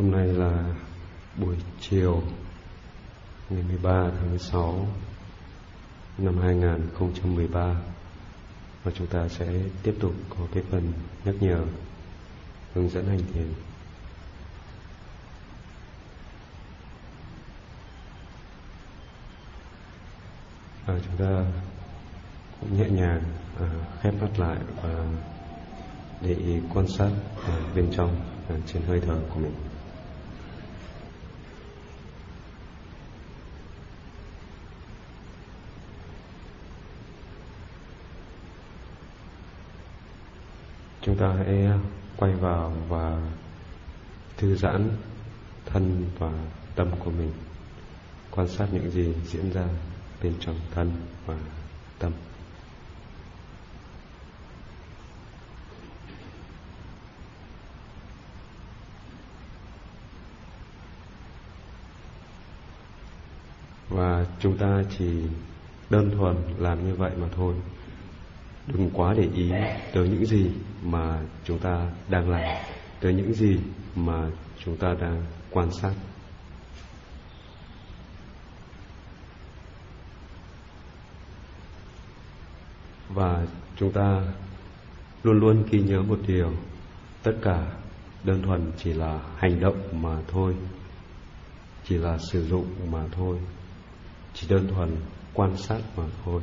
Hôm nay là buổi chiều ngày 13 tháng 6 năm 2013 và chúng ta sẽ tiếp tục có cái phần nhắc nhở hướng dẫn hành thiền. À, chúng ta cũng nhẹ nhàng à, khép mắt lại và để ý quan sát à, bên trong à, trên hơi thở của mình. Ta hãy quay vào và thư giãn thân và tâm của mình, quan sát những gì diễn ra bên trong thân và tâm. Và chúng ta chỉ đơn thuần làm như vậy mà thôi đừng quá để ý tới những gì mà chúng ta đang làm, tới những gì mà chúng ta đang quan sát. Và chúng ta luôn luôn ghi nhớ một điều, tất cả đơn thuần chỉ là hành động mà thôi, chỉ là sử dụng mà thôi, chỉ đơn thuần quan sát mà thôi.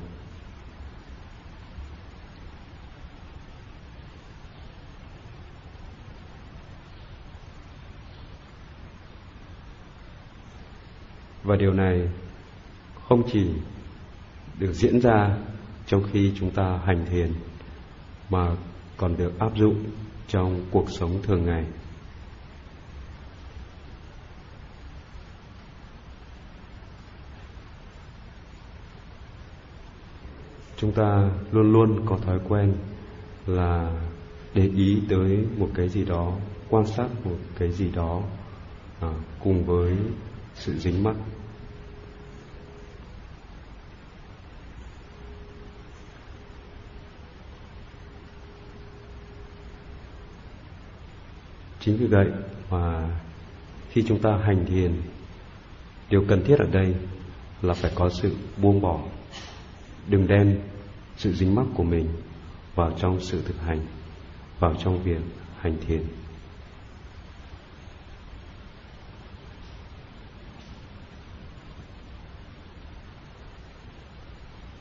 Và điều này không chỉ được diễn ra trong khi chúng ta hành thiền mà còn được áp dụng trong cuộc sống thường ngày. Chúng ta luôn luôn có thói quen là để ý tới một cái gì đó quan sát một cái gì đó à, cùng với sự dính mắt. Chính vì vậy mà khi chúng ta hành thiền, điều cần thiết ở đây là phải có sự buông bỏ, đừng đem sự dính mắc của mình vào trong sự thực hành, vào trong việc hành thiền.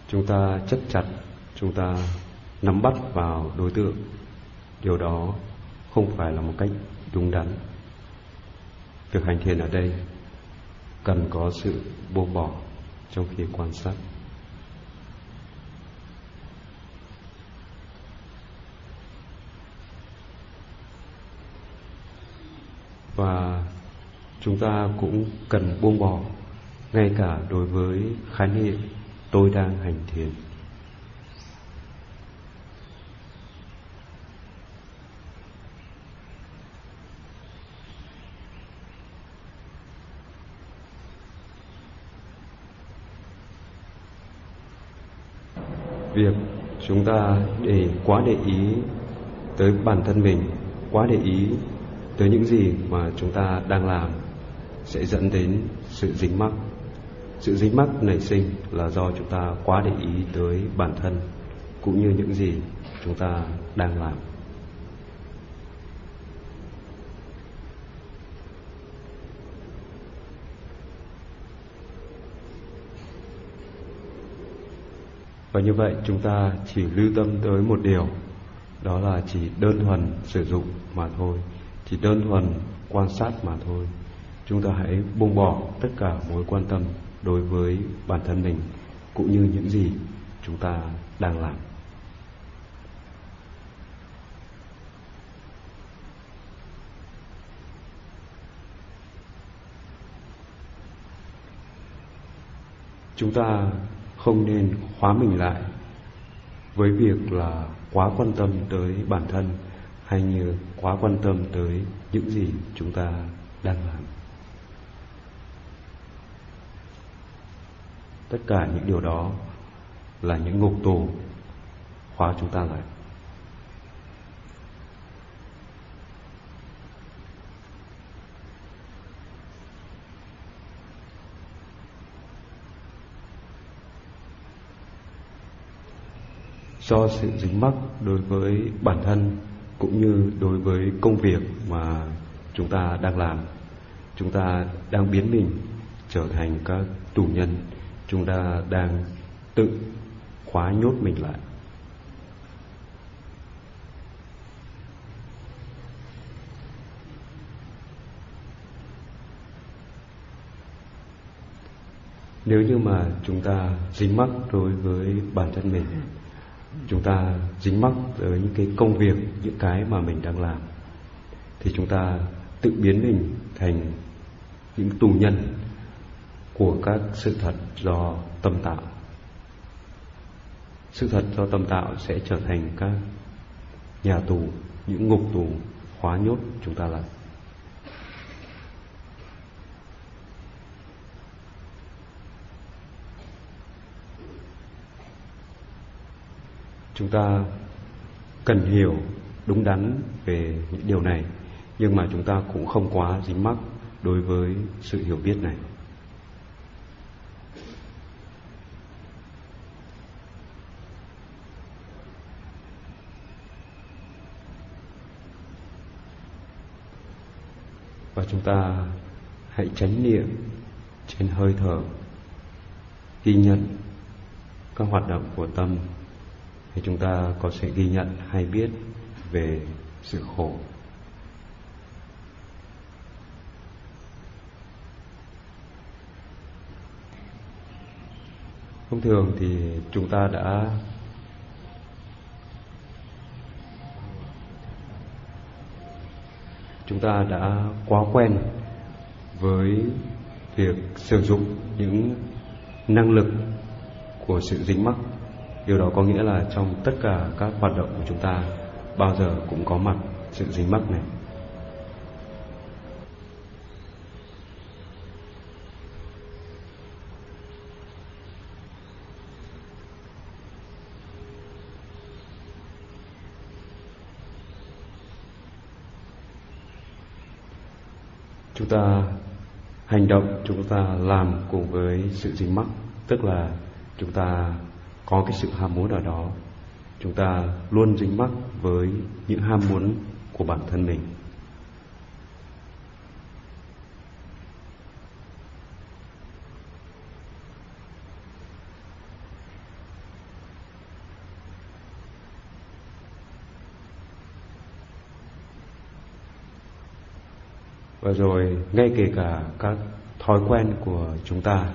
Chúng ta chấp chặt, chúng ta nắm bắt vào đối tượng. Điều đó không phải là một cách đúng đắn. Việc hành thiền ở đây cần có sự buông bỏ trong khi quan sát. Và chúng ta cũng cần buông bỏ ngay cả đối với khái niệm tôi đang hành thiền việc chúng ta để quá để ý tới bản thân mình, quá để ý tới những gì mà chúng ta đang làm sẽ dẫn đến sự dính mắc. Sự dính mắc nảy sinh là do chúng ta quá để ý tới bản thân cũng như những gì chúng ta đang làm. Và như vậy chúng ta chỉ lưu tâm tới một điều, đó là chỉ đơn thuần sử dụng mà thôi, chỉ đơn thuần quan sát mà thôi. Chúng ta hãy buông bỏ tất cả mối quan tâm đối với bản thân mình, cũng như những gì chúng ta đang làm. Chúng ta không nên khóa mình lại với việc là quá quan tâm tới bản thân hay như quá quan tâm tới những gì chúng ta đang làm. Tất cả những điều đó là những ngục tù khóa chúng ta lại. Do sự dính mắc đối với bản thân cũng như đối với công việc mà chúng ta đang làm. Chúng ta đang biến mình trở thành các tù nhân. Chúng ta đang tự khóa nhốt mình lại. Nếu như mà chúng ta dính mắc đối với bản thân mình chúng ta dính mắc với những cái công việc, những cái mà mình đang làm. Thì chúng ta tự biến mình thành những tù nhân của các sự thật do tâm tạo. Sự thật do tâm tạo sẽ trở thành các nhà tù, những ngục tù khóa nhốt chúng ta lại. Chúng ta cần hiểu đúng đắn về những điều này, nhưng mà chúng ta cũng không quá dính mắc đối với sự hiểu biết này. Và chúng ta hãy chánh niệm trên hơi thở, ghi nhận các hoạt động của tâm thì chúng ta có sẽ ghi nhận hay biết về sự khổ. Thông thường thì chúng ta đã chúng ta đã quá quen với việc sử dụng những năng lực của sự dính mắc điều đó có nghĩa là trong tất cả các hoạt động của chúng ta, bao giờ cũng có mặt sự dính mắc này. Chúng ta hành động, chúng ta làm cùng với sự dính mắc, tức là chúng ta có cái sự ham muốn ở đó. Chúng ta luôn dính mắc với những ham muốn của bản thân mình. Và rồi, ngay kể cả các thói quen của chúng ta,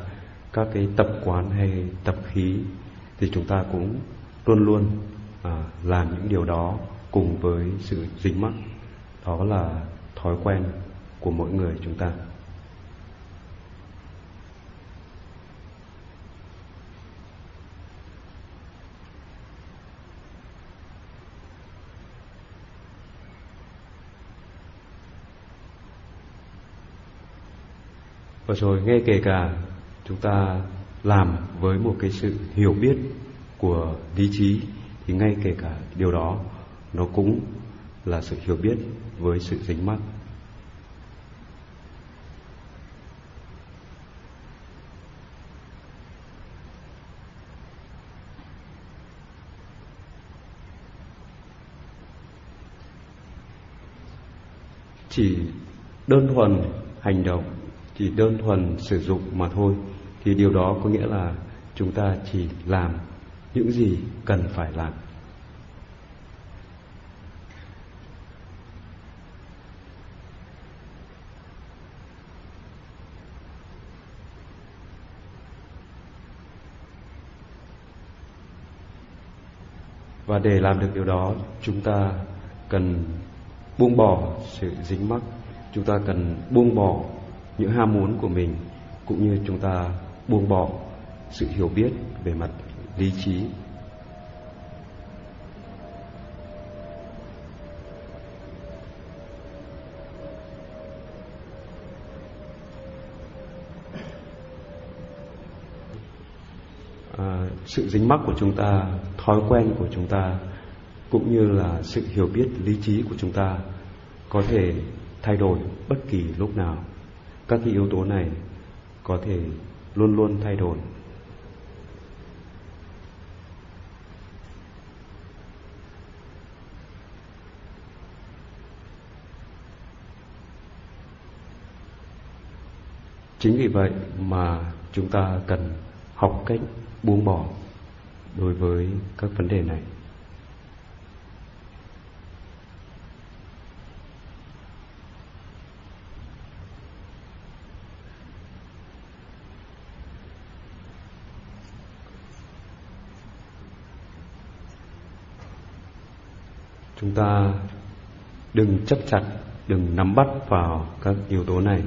các cái tập quán hay tập khí thì chúng ta cũng luôn luôn à, làm những điều đó cùng với sự dính mắc đó là thói quen của mỗi người chúng ta. Và rồi ngay kể cả chúng ta làm với một cái sự hiểu biết của lý trí, thì ngay kể cả điều đó, nó cũng là sự hiểu biết với sự dính mắc. Chỉ đơn thuần hành động, chỉ đơn thuần sử dụng mà thôi thì điều đó có nghĩa là chúng ta chỉ làm những gì cần phải làm. Và để làm được điều đó, chúng ta cần buông bỏ sự dính mắc. Chúng ta cần buông bỏ những ham muốn của mình, cũng như chúng ta buông bỏ sự hiểu biết về mặt lý trí. À, sự dính mắc của chúng ta thói quen của chúng ta cũng như là sự hiểu biết lý trí của chúng ta có thể thay đổi bất kỳ lúc nào. Các cái yếu tố này có thể luôn luôn thay đổi. Chính vì vậy mà chúng ta cần học cách buông bỏ đối với các vấn đề này. Chúng ta đừng chấp chặt, đừng nắm bắt vào các yếu tố này,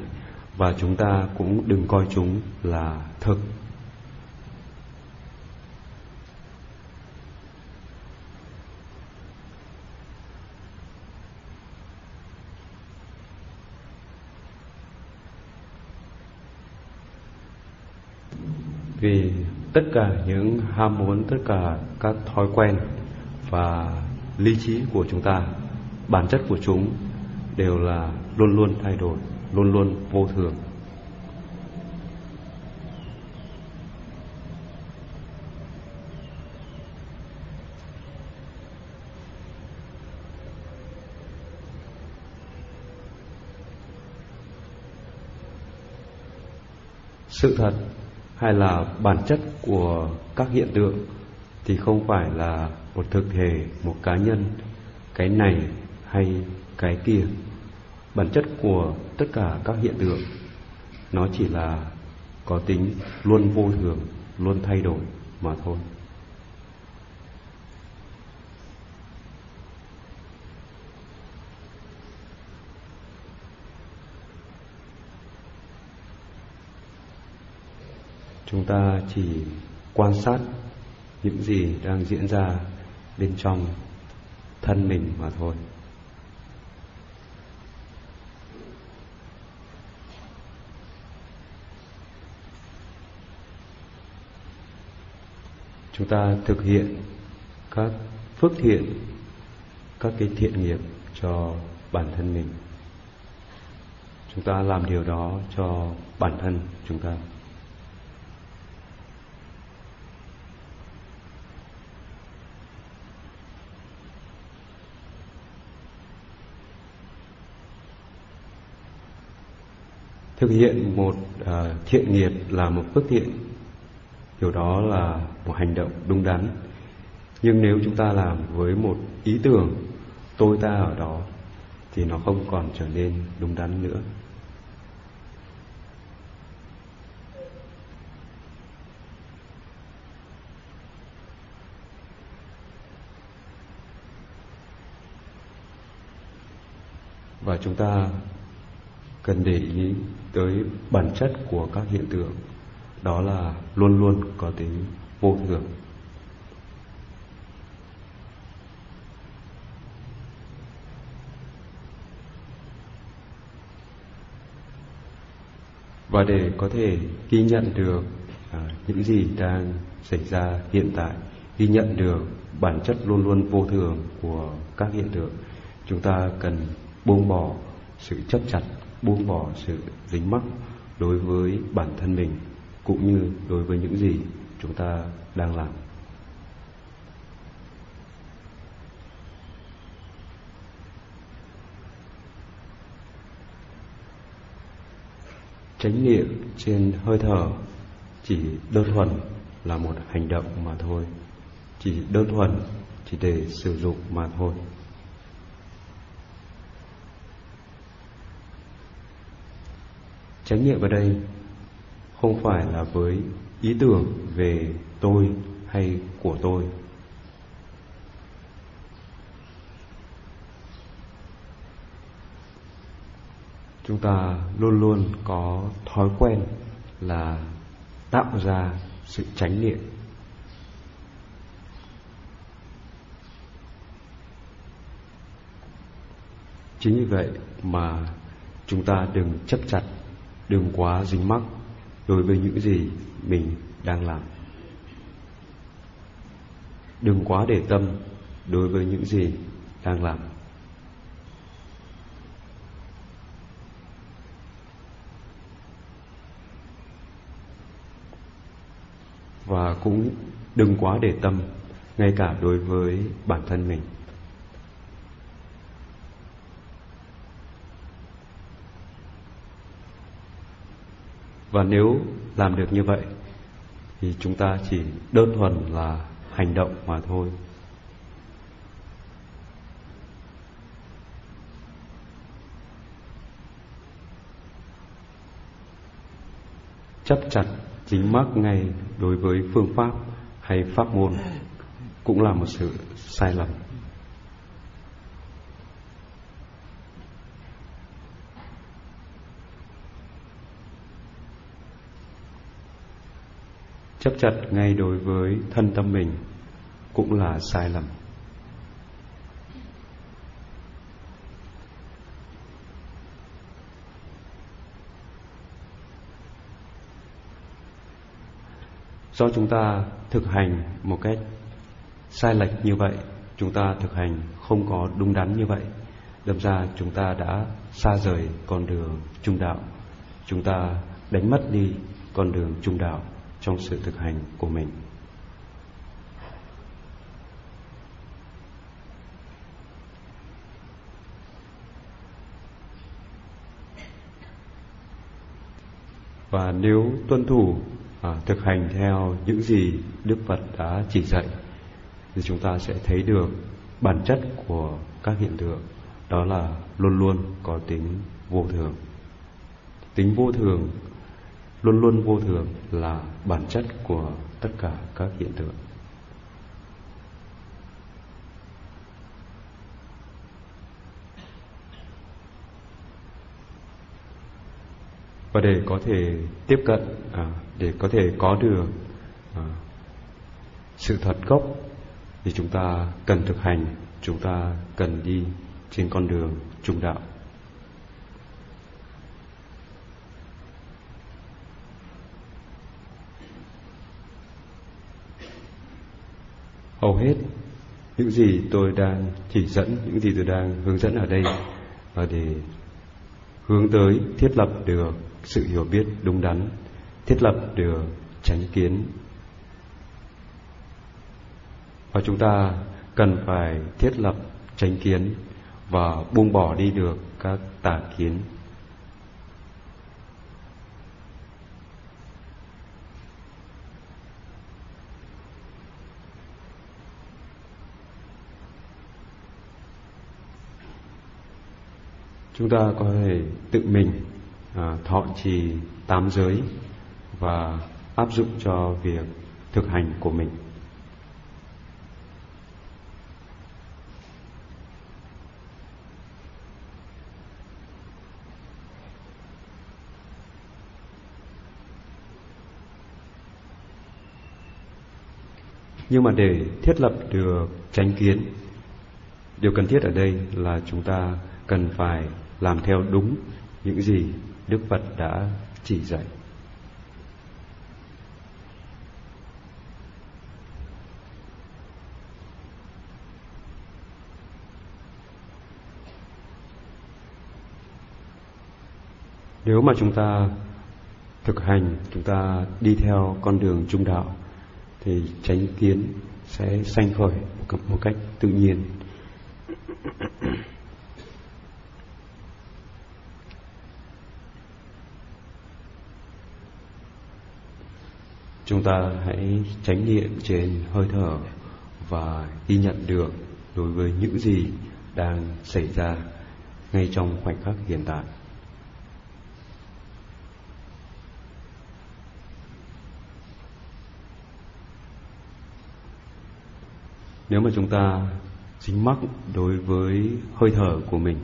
và chúng ta cũng đừng coi chúng là thực. Vì tất cả những ham muốn, tất cả các thói quen và lý trí của chúng ta, bản chất của chúng đều là luôn luôn thay đổi, luôn luôn vô thường. Sự thật hay là bản chất của các hiện tượng thì không phải là một thực thể, một cá nhân, cái này hay cái kia. Bản chất của tất cả các hiện tượng, nó chỉ là có tính luôn vô thường, luôn thay đổi mà thôi. Chúng ta chỉ quan sát những gì đang diễn ra bên trong thân mình mà thôi. Chúng ta thực hiện các phước thiện, các cái thiện nghiệp cho bản thân mình. Chúng ta làm điều đó cho bản thân chúng ta. Thực hiện một uh, thiện nghiệp là một phước thiện. Điều đó là một hành động đúng đắn. Nhưng nếu chúng ta làm với một ý tưởng tôi ta ở đó thì nó không còn trở nên đúng đắn nữa. Và chúng ta cần để ý tới bản chất của các hiện tượng. Đó là luôn luôn có tính vô thường. Và để có thể ghi nhận được à, những gì đang xảy ra hiện tại ghi nhận được bản chất luôn luôn vô thường của các hiện tượng chúng ta cần buông bỏ sự chấp chặt buông bỏ sự dính mắc đối với bản thân mình, cũng như đối với những gì chúng ta đang làm. Chánh niệm trên hơi thở chỉ đơn thuần là một hành động mà thôi, chỉ đơn thuần chỉ để sử dụng mà thôi. Chánh niệm ở đây không phải là với ý tưởng về tôi hay của tôi. Chúng ta luôn luôn có thói quen là tạo ra sự chánh niệm. Chính vì vậy mà chúng ta đừng chấp chặt đừng quá dính mắc đối với những gì mình đang làm. Đừng quá để tâm đối với những gì đang làm. Và cũng đừng quá để tâm ngay cả đối với bản thân mình. Và nếu làm được như vậy, thì chúng ta chỉ đơn thuần là hành động mà thôi. Chấp chặt chính mắc ngay đối với phương pháp hay pháp môn cũng là một sự sai lầm. Chấp chặt ngay đối với thân tâm mình cũng là sai lầm. Do chúng ta thực hành một cách sai lệch như vậy, chúng ta thực hành không có đúng đắn như vậy, đâm ra chúng ta đã xa rời con đường trung đạo. Chúng ta đánh mất đi con đường trung đạo trong sự thực hành của mình. Và nếu tuân thủ à, thực hành theo những gì Đức Phật đã chỉ dạy thì chúng ta sẽ thấy được bản chất của các hiện tượng. Đó là luôn luôn có tính vô thường. Tính vô thường luôn luôn vô thường là bản chất của tất cả các hiện tượng. Và để có thể tiếp cận à, để có thể có được à, sự thật gốc thì chúng ta cần thực hành chúng ta cần đi trên con đường trung đạo. Hầu hết. Những gì tôi đang chỉ dẫn, những gì tôi đang hướng dẫn ở đây là để hướng tới thiết lập được sự hiểu biết đúng đắn, thiết lập được tránh kiến. Và chúng ta cần phải thiết lập tránh kiến và buông bỏ đi được các tà kiến. Chúng ta có thể tự mình à, thọ trì tám giới và áp dụng cho việc thực hành của mình. Nhưng mà để thiết lập được chánh kiến điều cần thiết ở đây là chúng ta cần phải làm theo đúng những gì đức phật đã chỉ dạy. Nếu mà chúng ta thực hành, chúng ta đi theo con đường trung đạo, thì chánh kiến sẽ sanh khởi một cách tự nhiên. Chúng ta hãy tránh niệm trên hơi thở và ghi nhận được đối với những gì đang xảy ra ngay trong khoảnh khắc hiện tại. Nếu mà chúng ta dính mắc đối với hơi thở của mình,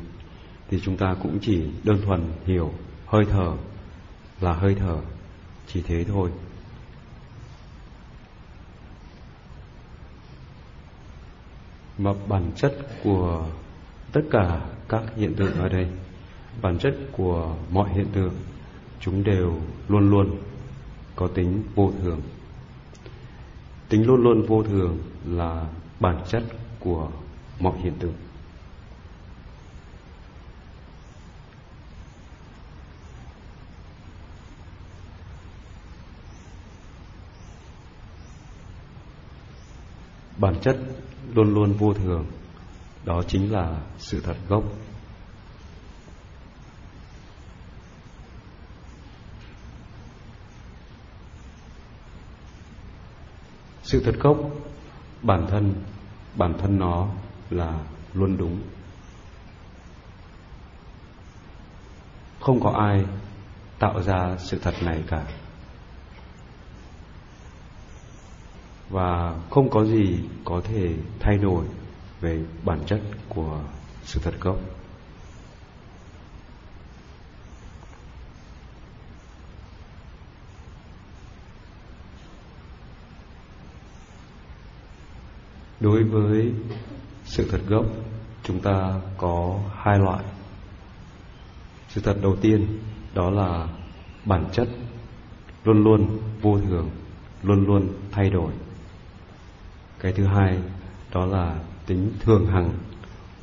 thì chúng ta cũng chỉ đơn thuần hiểu hơi thở là hơi thở, chỉ thế thôi. Mà bản chất của tất cả các hiện tượng ở đây, bản chất của mọi hiện tượng, chúng đều luôn luôn có tính vô thường. Tính luôn luôn vô thường là bản chất của mọi hiện tượng. Bản chất luôn luôn vô thường. Đó chính là sự thật gốc. Sự thật gốc, bản thân bản thân nó là luôn đúng. Không có ai tạo ra sự thật này cả. Và không có gì có thể thay đổi về bản chất của sự thật gốc. Đối với sự thật gốc, chúng ta có hai loại. Sự thật đầu tiên, đó là bản chất luôn luôn vô thường, luôn luôn thay đổi cái thứ hai, đó là tính thường hằng,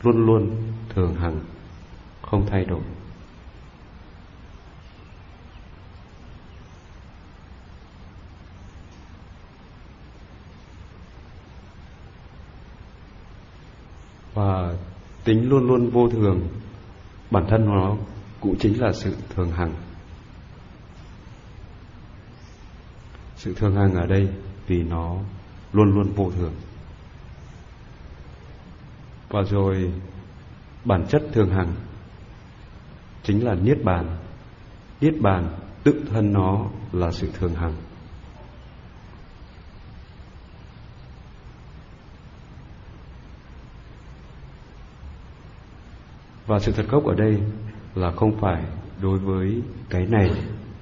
luôn luôn thường hằng, không thay đổi. Và tính luôn luôn vô thường, bản thân nó cũng chính là sự thường hằng. Sự thường hằng ở đây vì nó luôn luôn vô thường. Và rồi, bản chất thường hằng chính là niết bàn. Niết bàn tự thân nó là sự thường hằng. Và sự thật gốc ở đây là không phải đối với cái này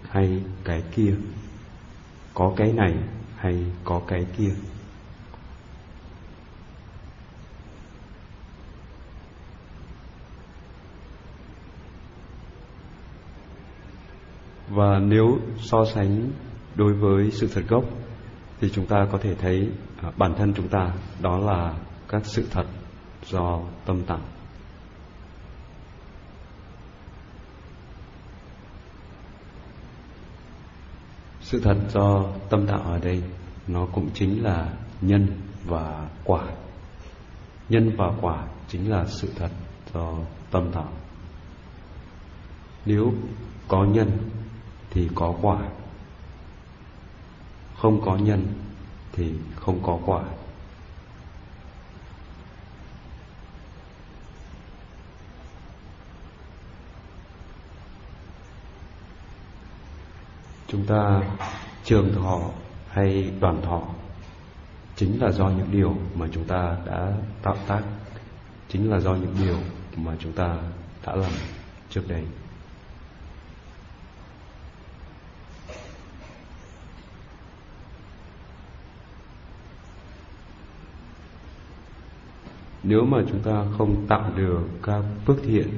hay cái kia. Có cái này hay có cái kia. Và nếu so sánh đối với sự thật gốc, thì chúng ta có thể thấy à, bản thân chúng ta, đó là các sự thật do tâm tạo sự thật do tâm tạo ở đây, nó cũng chính là nhân và quả. Nhân và quả chính là sự thật do tâm tạo nếu có nhân thì có quả. Không có nhân thì không có quả. Chúng ta trường thọ hay đoàn thọ chính là do những điều mà chúng ta đã tạo tác, chính là do những điều mà chúng ta đã làm trước đây. Nếu mà chúng ta không tạo được các phước thiện,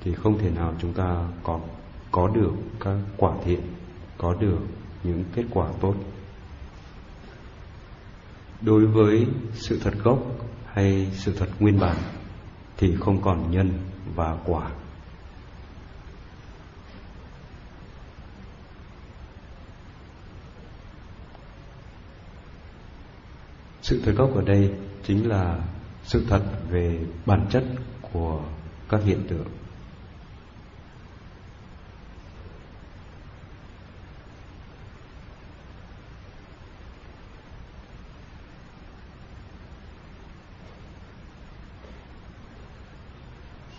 thì không thể nào chúng ta có có được các quả thiện, có được những kết quả tốt. Đối với sự thật gốc hay sự thật nguyên bản, thì không còn nhân và quả. Sự thật gốc ở đây chính là sự thật về bản chất của các hiện tượng.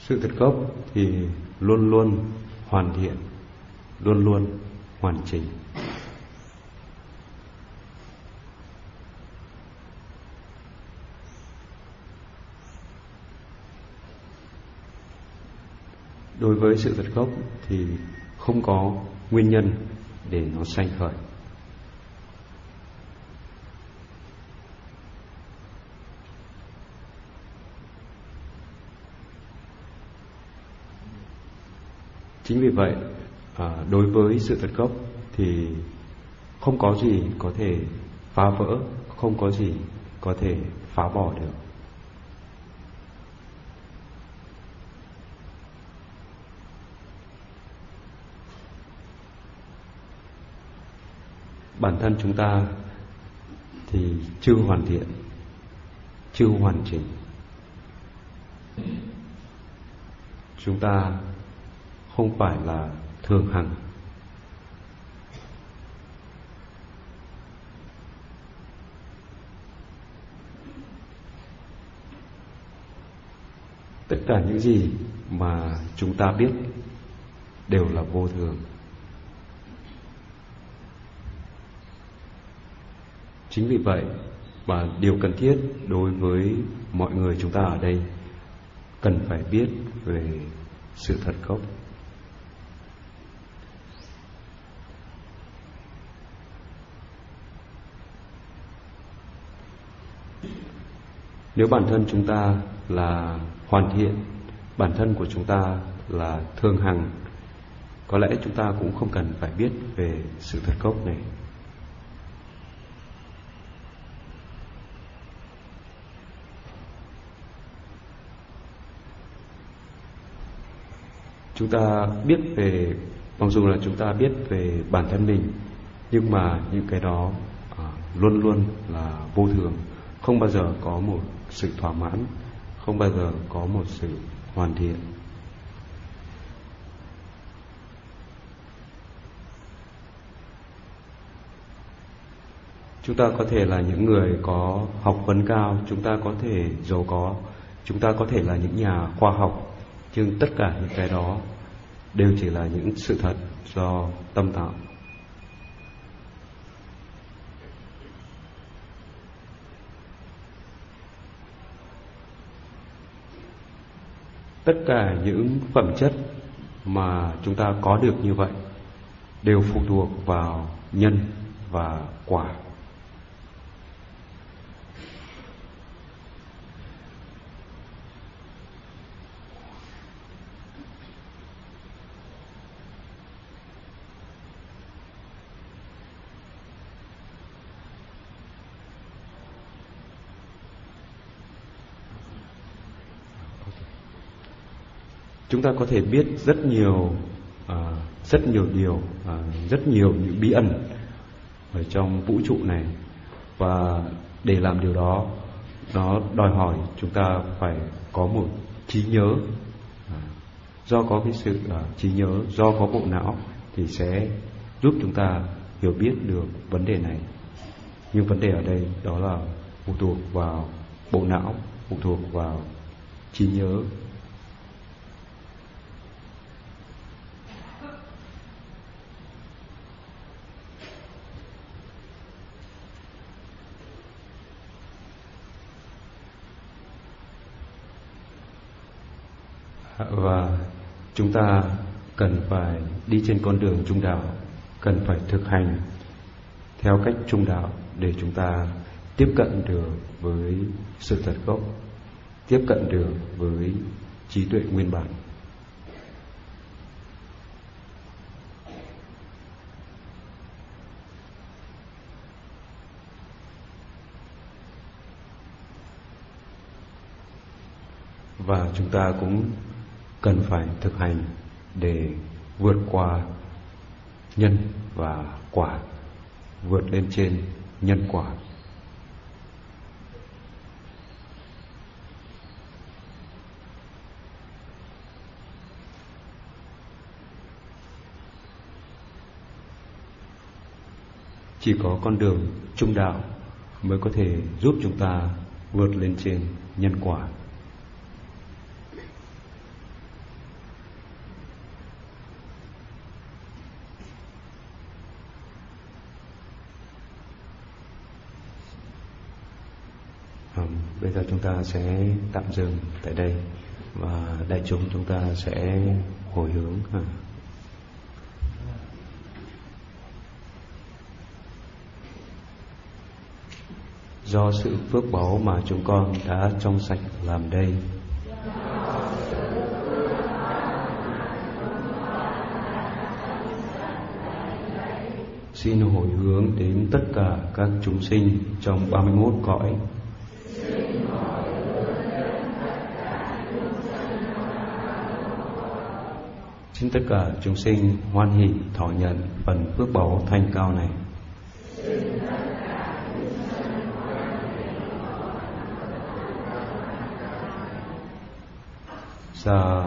Sự thật gốc thì luôn luôn hoàn thiện, luôn luôn hoàn chỉnh. Đối với sự thật gốc thì không có nguyên nhân để nó sanh khởi. Chính vì vậy à, đối với sự thật gốc thì không có gì có thể phá vỡ không có gì có thể phá bỏ được. bản thân chúng ta thì chưa hoàn thiện, chưa hoàn chỉnh. Chúng ta không phải là thường hằng. Tất cả những gì mà chúng ta biết đều là vô thường. Chính vì vậy và điều cần thiết đối với mọi người chúng ta ở đây cần phải biết về sự thật gốc. Nếu bản thân chúng ta là hoàn thiện, bản thân của chúng ta là thương hằng, có lẽ chúng ta cũng không cần phải biết về sự thật gốc này. Chúng ta biết về mặc dù là chúng ta biết về bản thân mình nhưng mà những cái đó à, luôn luôn là vô thường. Không bao giờ có một sự thỏa mãn không bao giờ có một sự hoàn thiện. Chúng ta có thể là những người có học vấn cao chúng ta có thể giàu có chúng ta có thể là những nhà khoa học nhưng tất cả những cái đó đều chỉ là những sự thật do tâm tạo. Tất cả những phẩm chất mà chúng ta có được như vậy đều phụ thuộc vào nhân và quả chúng ta có thể biết rất nhiều à, rất nhiều điều à, rất nhiều những bí ẩn ở trong vũ trụ này. Và để làm điều đó nó đòi hỏi chúng ta phải có một trí nhớ à, do có cái sự à, trí nhớ do có bộ não thì sẽ giúp chúng ta hiểu biết được vấn đề này. Nhưng vấn đề ở đây đó là phụ thuộc vào bộ não phụ thuộc vào trí nhớ. Và chúng ta cần phải đi trên con đường trung đạo, cần phải thực hành theo cách trung đạo để chúng ta tiếp cận được với sự thật gốc, tiếp cận được với trí tuệ nguyên bản. Và chúng ta cũng cần phải thực hành để vượt qua nhân và quả, vượt lên trên nhân quả. Chỉ có con đường trung đạo mới có thể giúp chúng ta vượt lên trên nhân quả bây giờ chúng ta sẽ tạm dừng tại đây và đại chúng chúng ta sẽ hồi hướng do sự phước báu mà chúng con đã trong sạch làm đây. Xin hồi hướng đến tất cả các chúng sinh trong 31 cõi. Xin tất cả chúng sinh hoan hỷ, thọ nhận phần phước báu thanh cao này. Sa